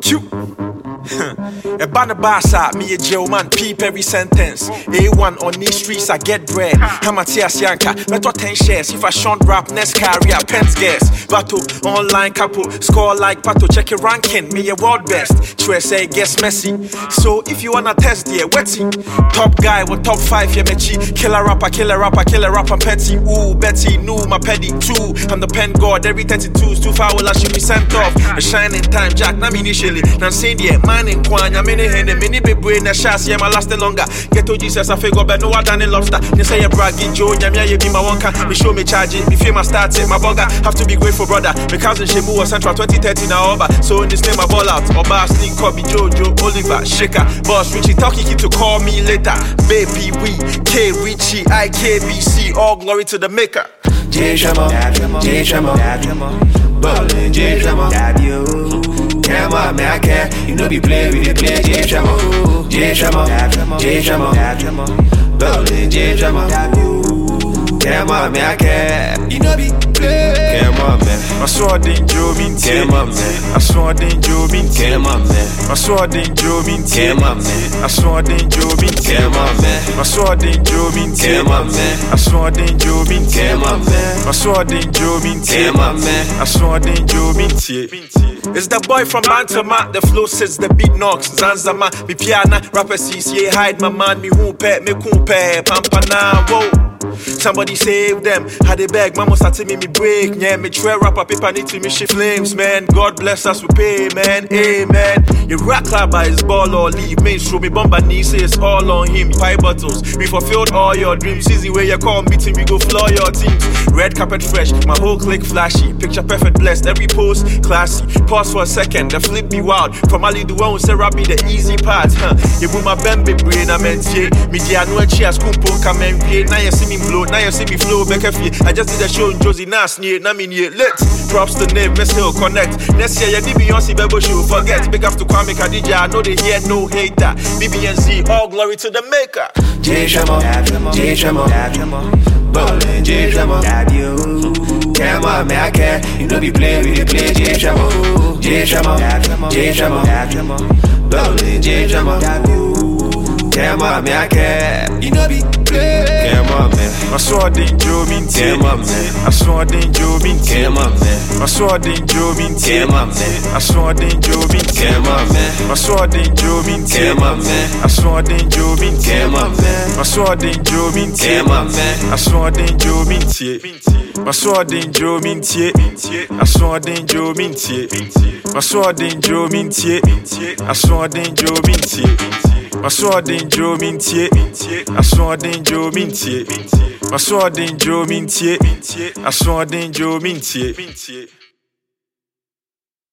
Choo! A banner basa, me a Joe man, peep every sentence. A1 on these streets, I get bread. Hamatias Yanka, better 10 shares. If I shunt rap, next career, pens guess. Battle, online couple, score like Pato, check your ranking, me a world best. True say, guess messy. So if you wanna test, yeah, wetty. Top guy with top 5, yeah, mechi. Killer rapper, killer rapper, killer rapper, petty. Ooh, Betty, new, my petty, two. I'm the pen god, every 32's too foul, I should be sent off. A shining time, Jack, me initially. Now, saying, yeah, man in Kwanya, many hand, many big brain, a shots, yeah, my last longer. Get to Jesus, I figure, but no, I done lobster. You say a bragging Joe, Yamia, you be my one can. Me show me charge it, me feel my start it, my bugger. Have to be grateful, brother. My cousin Shemu was Central 2030 now over. So in this name, I ball out. Oba, Sneak, Kobe, Jojo, Oliver, Shaker, Boss, Richie, Talkie, Kid to call me later. Baby, we, K, Richie, IKBC, all glory to the maker. J Shama, J Shama, Ballin' J Shama, moi, mais I care. You know be playing with the play J Jamon, J Jamon, J Jamon, Berlin J Jamon. Care moi, mais à care. You know be play. Come man. I saw the mean Come on, man. I saw the mean Come on, man. I saw the mean Come on, man. I saw the mean Come on, man. I saw the mean Come on, man. I saw the mean Come on, man. I saw the the Joe It's the boy from Bantama, the flow says the beat knocks. Zanzama, me piana, rapper CCA, hide my man, me whoopet, me kumpe, pampana, whoa. Somebody save them. Had they beg, mama started me me break. Yeah, me try rapper paper need to me shift flames, man. God bless us, we pay, man. Amen. You rock club by his ball or leave. Show me bomba knee says all on him. Pie bottles. We fulfilled all your dreams. Easy way you call meeting, we go floor your teams. Red carpet fresh, my whole click flashy. Picture perfect blessed, every post classy. Pause for a second, the flip be wild. From Ali the one say rap be the easy part. Huh. You put my bembe brain, I meant yeah. Me dia no cheers, kumpo come and Now you see me blow, now you see me flow back a. I just did a show in Josie Nas near, na me near. Let props to name, Miss Hill connect. Next year, yeah, the Beyonce Bebo show. Forget, big up to Kwame Khadija. I know they hear no hater. BBNC, all glory to the maker. J Shama, J Shama, Ballin' J Shama. Come on, man, I care. You know be play, we dey play J Shama, J Shama, J Shama, Ballin' J Shama. Come on, man, I care. You know be I saw they drove me Came up, man. I saw they drove me Came up, man. I saw they drove me Came up, man. I saw they drove me Came up, man. I saw they drove me Came up, man. I saw they drove me Came up, man. I saw they drove me Came up, man. I saw they drove me I saw they drove me I saw they drove me I saw they drove me I saw they drove me my sword in Joe Mintier, I sword in Joe Mintier, my sword in Joe Mintier, I sword in Joe Mintier.